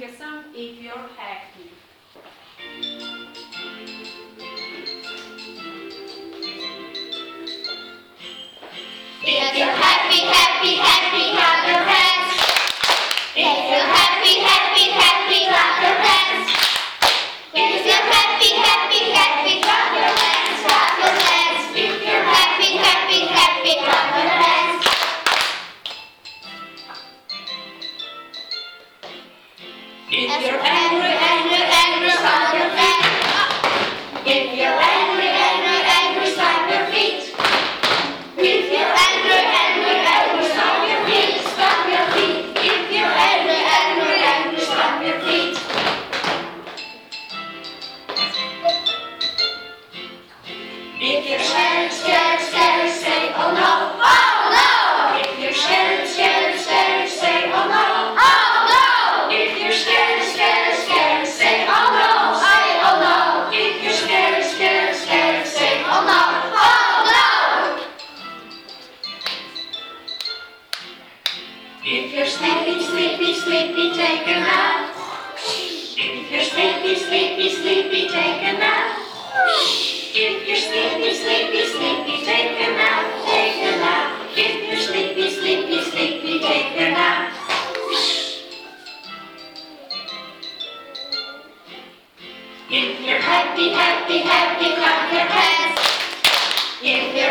Ingesam if you're happy. If you're happy, happy, happy. If you're angry, angry, angry, stamp your feet. If you're angry, angry, angry, stamp your feet. If you're angry, angry, angry, stamp your feet. Slap your feet. If you're angry, angry, angry, stamp your feet. If you're scared, scared, scared. If you're sleepy, sleepy, sleepy, take a nap. If you're sleepy, sleepy, sleepy, take a nap. If you're sleepy, sleepy, sleepy, take a nap, take a nap. If you're sleepy, sleepy, sleepy, take a nap. If you're happy, happy, happy, clap your hands. If you're